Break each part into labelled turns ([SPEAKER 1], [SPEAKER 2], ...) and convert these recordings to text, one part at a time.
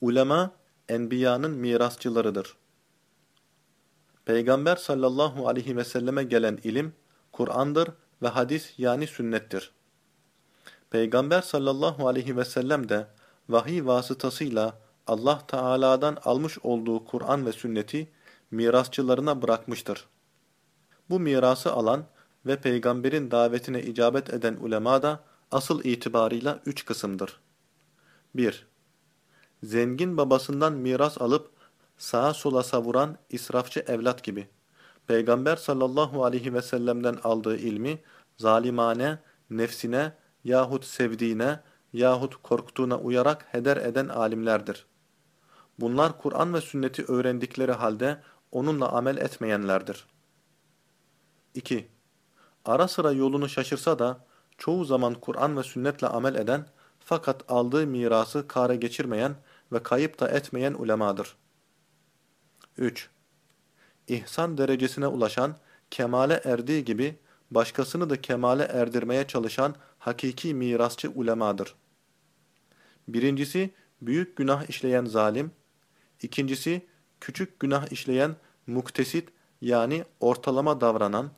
[SPEAKER 1] Ulema, enbiyanın mirasçılarıdır. Peygamber sallallahu aleyhi ve selleme gelen ilim, Kur'an'dır ve hadis yani sünnettir. Peygamber sallallahu aleyhi ve sellem de vahiy vasıtasıyla Allah Teala'dan almış olduğu Kur'an ve sünneti mirasçılarına bırakmıştır. Bu mirası alan ve peygamberin davetine icabet eden ulema da asıl itibarıyla üç kısımdır. 1. Zengin babasından miras alıp sağa sola savuran israfçı evlat gibi. Peygamber sallallahu aleyhi ve sellem'den aldığı ilmi zalimane, nefsine yahut sevdiğine yahut korktuğuna uyarak heder eden alimlerdir. Bunlar Kur'an ve sünneti öğrendikleri halde onunla amel etmeyenlerdir. 2. Ara sıra yolunu şaşırsa da çoğu zaman Kur'an ve sünnetle amel eden fakat aldığı mirası kare geçirmeyen ve kayıp da etmeyen ulemadır. 3. İhsan derecesine ulaşan, kemale erdiği gibi başkasını da kemale erdirmeye çalışan hakiki mirasçı ulemadır. Birincisi, büyük günah işleyen zalim. İkincisi, küçük günah işleyen muktesit yani ortalama davranan.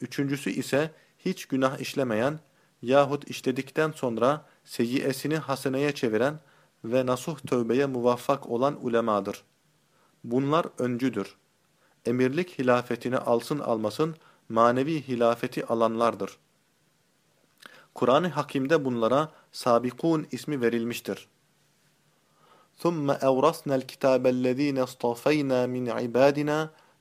[SPEAKER 1] Üçüncüsü ise hiç günah işlemeyen yahut işledikten sonra seyyiyesini haseneye çeviren ve nasuh tövbeye muvaffak olan ulemadır. Bunlar öncüdür. Emirlik hilafetini alsın almasın manevi hilafeti alanlardır. Kur'an-ı Hakim'de bunlara sabikun ismi verilmiştir. ثُمَّ أَوْرَثْنَا الْكِتَابَ الَّذ۪ينَ اصْطَفَيْنَا مِنْ عِبَادِنَا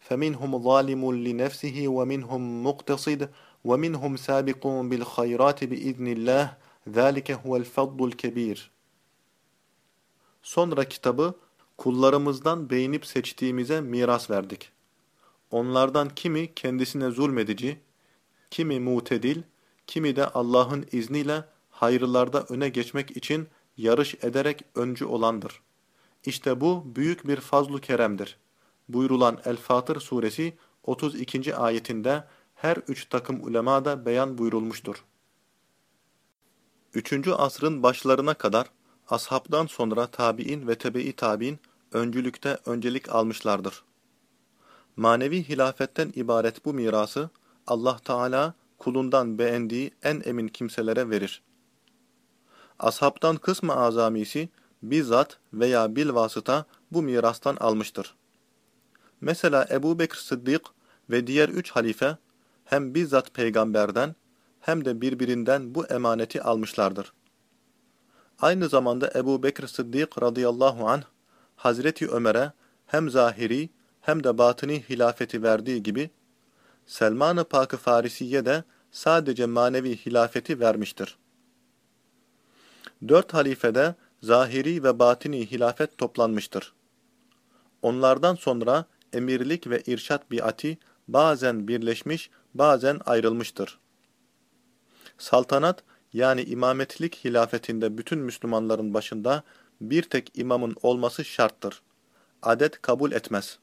[SPEAKER 1] فَمِنْهُمْ ظَالِمٌ لِنَفْسِهِ وَمِنْهُمْ مُقْتَصِدٌ وَمِنْهُمْ سَابِقٌ بِالْخَيْرَاتِ بِإِذْنِ اللّٰهِ ذَٰلِكَ هُوَ الْفَضُّ الْكَب۪يرُ Sonra kitabı kullarımızdan beğenip seçtiğimize miras verdik. Onlardan kimi kendisine zulmedici, kimi mutedil, kimi de Allah'ın izniyle hayırlarda öne geçmek için yarış ederek öncü olandır. İşte bu büyük bir fazlu keremdir. Buyurulan El-Fatır suresi 32. ayetinde her üç takım ulemada beyan buyurulmuştur. Üçüncü asrın başlarına kadar ashabdan sonra tabi'in ve tebe-i tabi'in öncülükte öncelik almışlardır. Manevi hilafetten ibaret bu mirası Allah Teala kulundan beğendiği en emin kimselere verir. Ashabtan kısmı azamisi bizzat veya bilvasıta bu mirastan almıştır. Mesela Ebu Bekir Sıddık ve diğer üç halife hem bizzat peygamberden hem de birbirinden bu emaneti almışlardır. Aynı zamanda Ebu Bekir Sıddık radıyallahu anh Hazreti Ömer'e hem zahiri hem de batini hilafeti verdiği gibi Selman-ı Pak-ı Farisiye de sadece manevi hilafeti vermiştir. Dört halifede zahiri ve batini hilafet toplanmıştır. Onlardan sonra emirlik ve irşat biati bazen birleşmiş, bazen ayrılmıştır. Saltanat yani imametlik hilafetinde bütün Müslümanların başında bir tek imamın olması şarttır. Adet kabul etmez.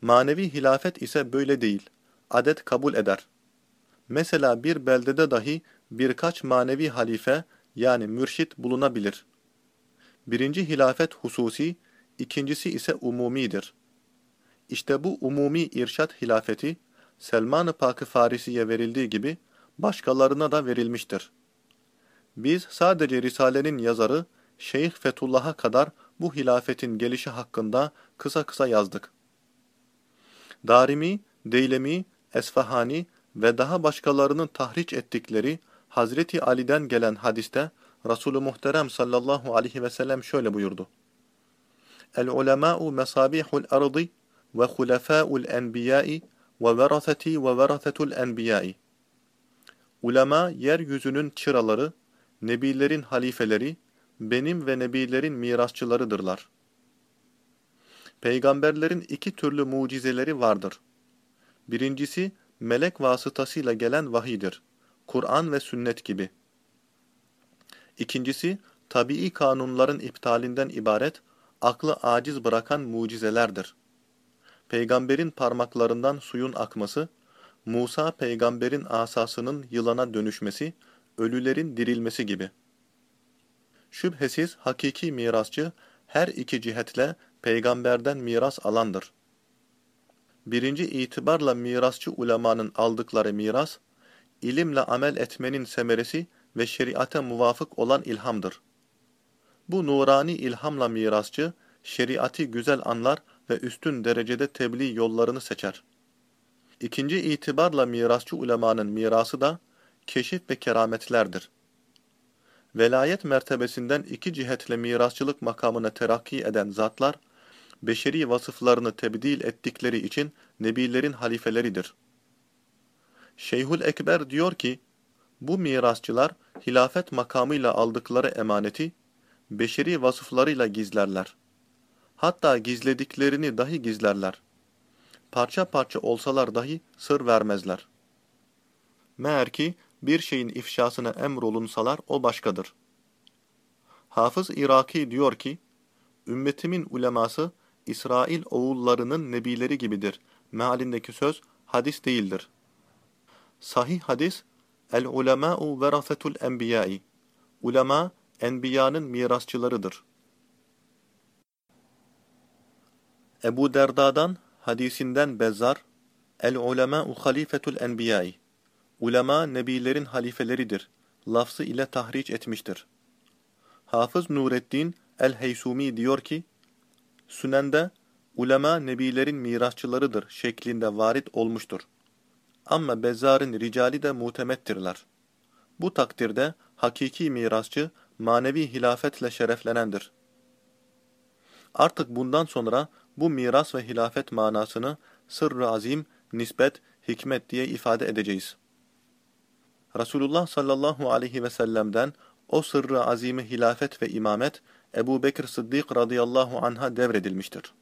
[SPEAKER 1] Manevi hilafet ise böyle değil. Adet kabul eder. Mesela bir beldede dahi birkaç manevi halife yani mürşit bulunabilir. Birinci hilafet hususi, ikincisi ise umumidir. İşte bu umumi irşat hilafeti, Selman-ı Pak-ı Farisi'ye verildiği gibi başkalarına da verilmiştir. Biz sadece Risale'nin yazarı Şeyh Fetullah'a kadar bu hilafetin gelişi hakkında kısa kısa yazdık. Darimi, Deylemi, Esfahani ve daha başkalarının tahriç ettikleri Hazreti Ali'den gelen hadiste Resulü Muhterem sallallahu aleyhi ve sellem şöyle buyurdu. El-ulemâ'u mesâbihul ardı ve hulefâ'ul enbiyâ'i ve veraseti ve verasetul enbiyâ'i. Ulema yeryüzünün çıraları, nebilerin halifeleri, benim ve nebilerin mirasçılarıdırlar. Peygamberlerin iki türlü mucizeleri vardır. Birincisi, melek vasıtasıyla gelen vahidir. Kur'an ve sünnet gibi. İkincisi, tabii kanunların iptalinden ibaret, aklı aciz bırakan mucizelerdir. Peygamberin parmaklarından suyun akması, Musa peygamberin asasının yılana dönüşmesi, ölülerin dirilmesi gibi. Şüphesiz hakiki mirasçı her iki cihetle peygamberden miras alandır. Birinci itibarla mirasçı ulemanın aldıkları miras, ilimle amel etmenin semeresi ve şeriate muvafık olan ilhamdır. Bu nurani ilhamla mirasçı, şeriati güzel anlar ve üstün derecede tebliğ yollarını seçer. İkinci itibarla mirasçı ulemanın mirası da keşif ve kerametlerdir. Velayet mertebesinden iki cihetle mirasçılık makamına terakki eden zatlar, beşeri vasıflarını tebdil ettikleri için nebilerin halifeleridir. Şeyhül Ekber diyor ki, bu mirasçılar hilafet makamıyla aldıkları emaneti, beşeri vasıflarıyla gizlerler. Hatta gizlediklerini dahi gizlerler. Parça parça olsalar dahi sır vermezler. Meğer ki bir şeyin ifşasına emrolunsalar o başkadır. Hafız Iraki diyor ki, Ümmetimin uleması İsrail oğullarının nebileri gibidir. Mealindeki söz hadis değildir. Sahih hadis, El-ulemâ'u verafetul enbiyâ'i. Ulema, enbiyanın mirasçılarıdır. Ebu Derda'dan, hadisinden Bezzar, El-ulemâ'u halifetul enbiyâ'i. Ulema, nebilerin halifeleridir. Lafzı ile tahriç etmiştir. Hafız Nureddin El-Heysumi diyor ki, Sünende, ulema nebilerin mirasçılarıdır şeklinde varit olmuştur. Ama Bezzar'ın ricali de mutemettirler. Bu takdirde hakiki mirasçı manevi hilafetle şereflenendir. Artık bundan sonra bu miras ve hilafet manasını sırrı azim, nispet, hikmet diye ifade edeceğiz. Resulullah sallallahu aleyhi ve sellem'den o sırrı azimi hilafet ve imamet Ebu Bekir Sıddık radıyallahu anh'a devredilmiştir.